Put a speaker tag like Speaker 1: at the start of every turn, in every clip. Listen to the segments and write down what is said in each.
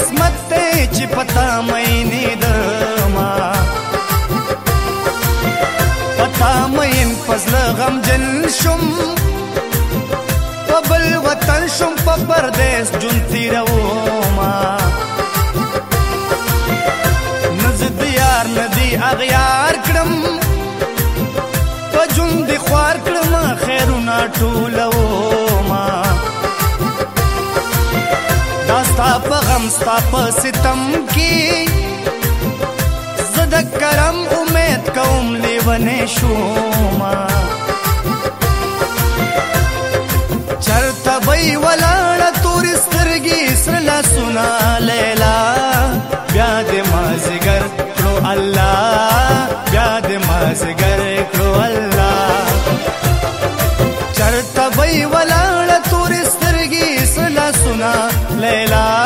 Speaker 1: قسمت ته چې پتا مې نه دما پتا مې فضل غم جن شم په بل وطن شم په پردیس جون تیرو ما نزد یار ندی اغیا پستم کی زد کرم امید کوم لیونه شوما چرته وی ولاړه تور سترګې سر لا سنا لیلا بیا دې مازګر کړو الله بیا دې مازګر کړو الله چرته وی ولاړه تور سترګې سر لا سنا لیلا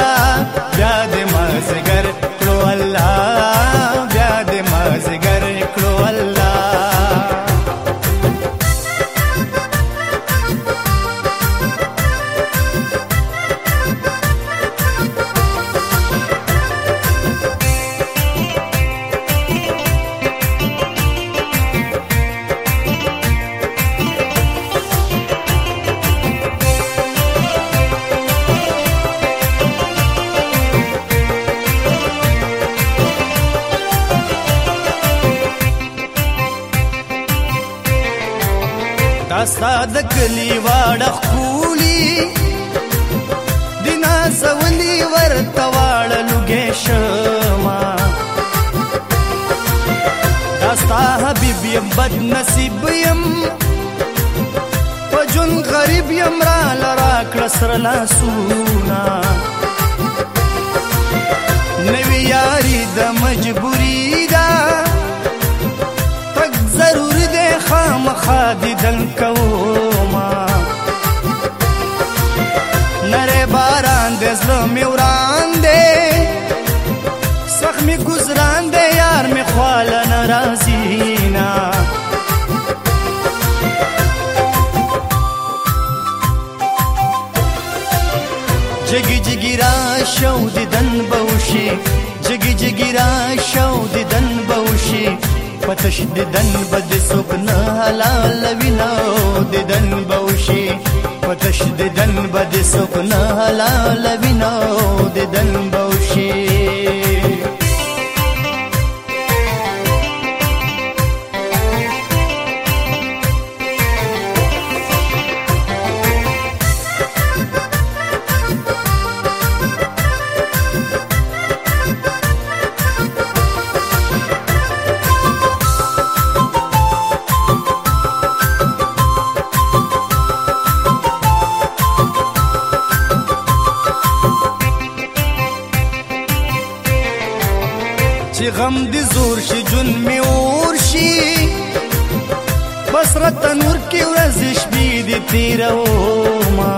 Speaker 1: کاستا د کلی واړه خولی دینا سونی ورته واړه لګې شما داستا حبیب یم بد نصیب یم پجن غریب یم را لرا کړه سر لا سونا نوی یاری د مجبوری دیدن کوما نره باران د زړه می وران دی زخمی گزران دی یار می خواله ناراضی نه جگی جگی را شو دیدن بوشی جگی جگی را آتش دیدن بد سوک نه حلال ویناو دیدن بوشی آتش دیدن بد سوک نه حلال ویناو دیدن بوشی شي غم دي زور شي جون می اور شي بس رات نور کې ورځ شپې دي تیرو ما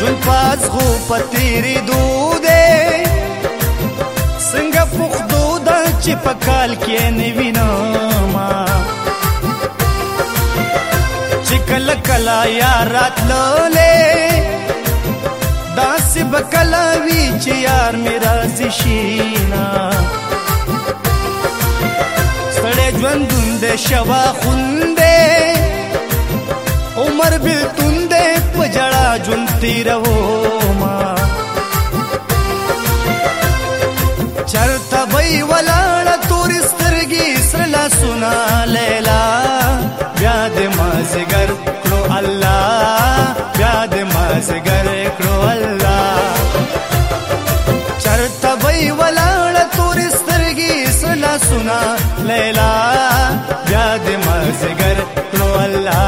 Speaker 1: جون پاس خو پتیری دو دے څنګه پخدو د چې پکال کې نه وینم چې کله کله یار راتللې داسې بکلاوي چې یار می راځي شینا سړې ژوند د شوا خوندې عمر بل توندې پجړا جون تیرو ما چرته وی ولاړ تور سترګي سرلا سنا لیلا بیا دې مازګر کړو الله بیا دې مازګر کړو الله ګلونه لیلا بیا دې مازګر نو الله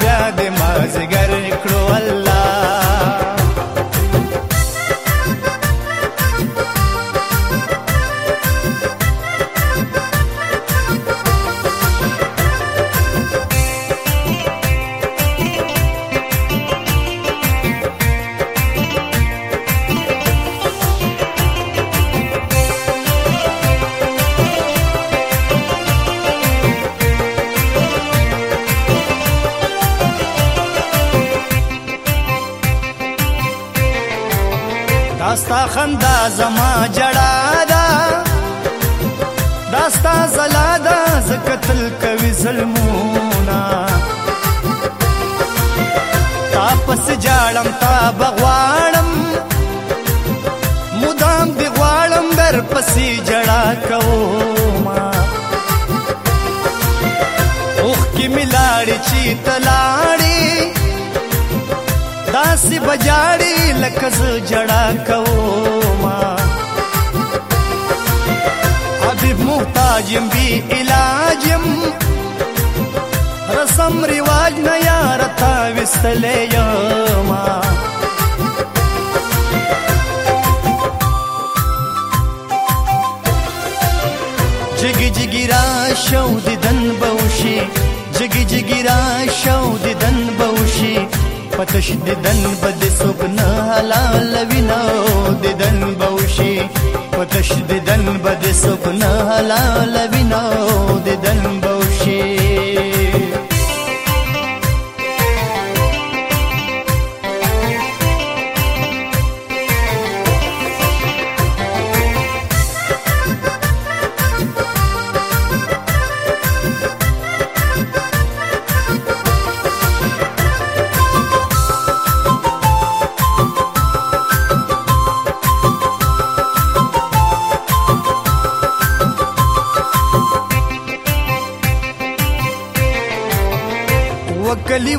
Speaker 1: بیا دې مازګر ستا خندا زما جړا دا داستا زلا دا زکتل کوي ظلمونا تا پس جاړم تا بغواړم مدام دی غواړم در پسې جړا کوما اوخ کی ملاړی چی تلاړی داسې بجاړی لکه زه جړا کوما حبیب محتاج يم بي علاج يم رسم رواج نه یار تا وستلې یما جګي جګي را شو ددن بوشي جګي جګي را شو ددن بوشي پتش ددن بد سو حلال وینو دیدن بوشي پتش دیدن بد سپنا حلال وینو دیدن بوشي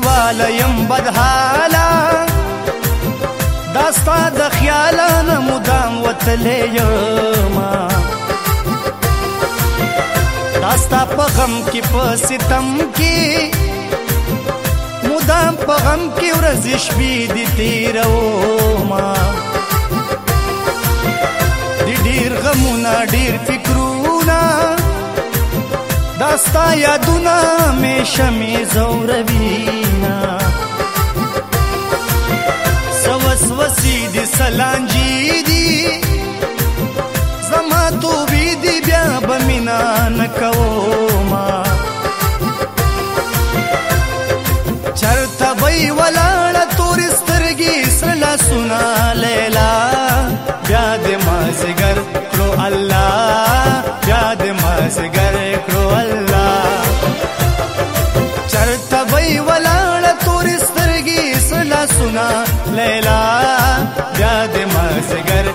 Speaker 1: والیم بدحالا داستا د خیاله نه مدام وتلې ما داستا په غم کې په ستم کې مدام په غم کې ورځ شپې دي تیرو ما ډیر غمونه ډیر فکرونه ستا یادونه مې شمې زوروي نه سوسوسې دي سلانجي دي زما توبې دي بیا به مینا نه کوما چرته وی ولاړه تورې سترګې سره لاسونه لیلا بیا دې مازګر کړو الله بیا دې مازګر در تبي ولاړه تور سترګي سلا سنا ليلى بیا د ما سګر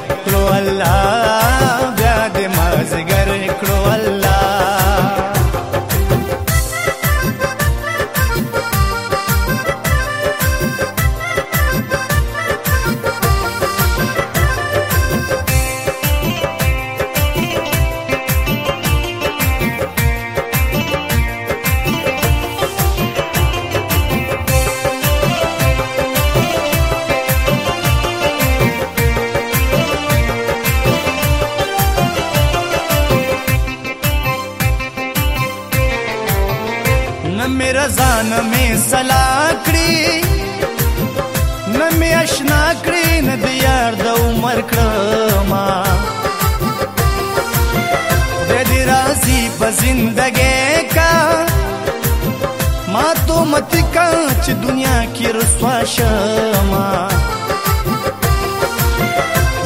Speaker 1: رضا نمې سلا کړی نمې آشنا کړی نه د یار د عمر کړما د دې راضي په زندګې کا ما ته مت کا چې دنیا کې رسوا شمه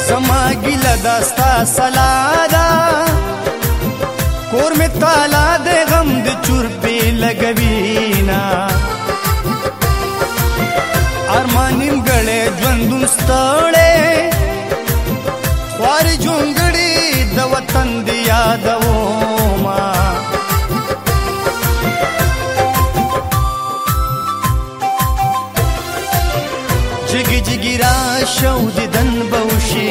Speaker 1: زما ګیله داستا سلا دا کور می تالا دغه د چور په لګوینا ارمان نیمګړې ژوندون ستړې خوار جونګړې د وطن دی یادو ما جګی جګی را شو ددن بوشي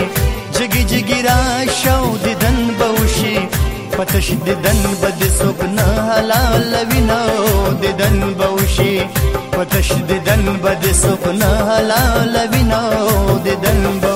Speaker 1: جګی جګی را شو ددن بوشي پتش ددن بد حلال وینو ددن بوشي پتش ددن بد سپنا حلال وینو ددن بوشي